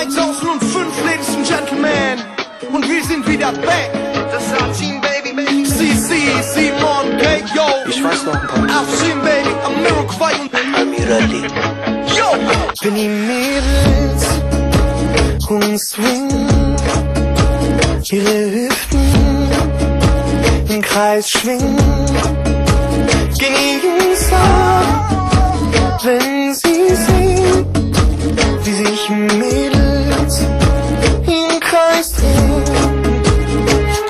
1005, Ladies and Gentlemen. Und wir sind wieder back. Das A-Team, Baby, Baby. CC, Simon, K, yo. Ich weiß noch ein paar. A-Team, Baby, Amiroquai und Amirali. yo. Wenn die Mädels und swingen, ihre Hüften im Kreis schwingen, ich Mädels این کاسته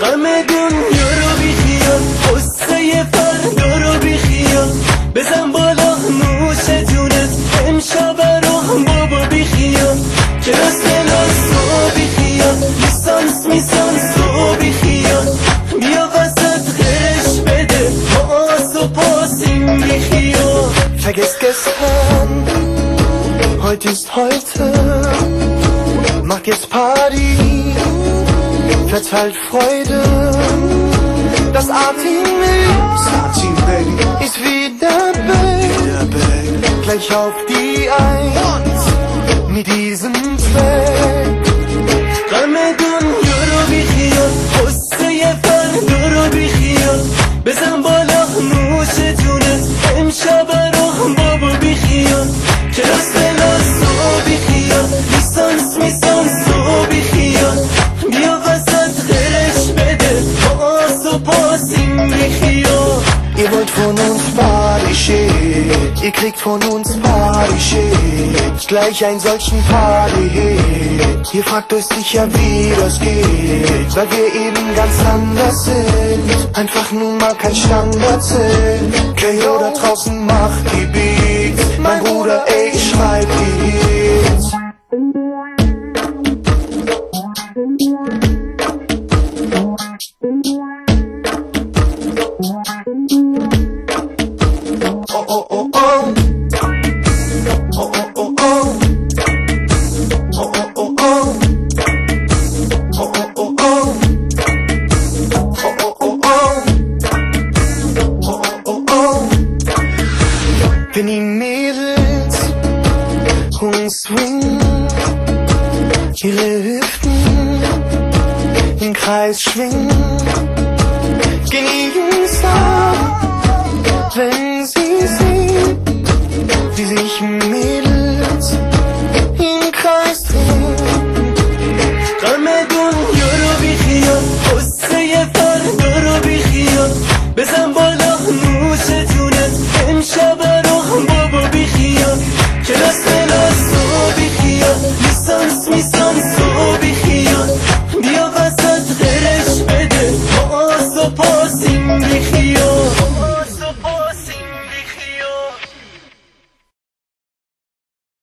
غم دنیا رو بیخیال قصه فردا رو بیخیال بزن بالا نوش جونت امشب رو بابا بیخیال کلاس کلاس رو بیخیال لیسانس میسانس رو بیخیال بیا وسط خش بده پاس و پاسیم بیخیال فگس کس هم heute ist heute. Macht jetzt Party, verteilt halt Freude. Das A-Team ist, wieder back. Gleich auf die Eins mit diesem Zweck. Track. Damit Ihr wollt von uns Party Shit Ihr kriegt von uns Party Shit Gleich einen solchen Party Hit Ihr fragt euch sicher wie das geht. Weil wir eben ganz anders sind. Einfach nun mal kein Standard sind. Kayo da draußen macht die Beats? Mein Bruder ey Hüften im Kreis schwingen, geniegen's ab wenn sie sehen, wie sich Mädels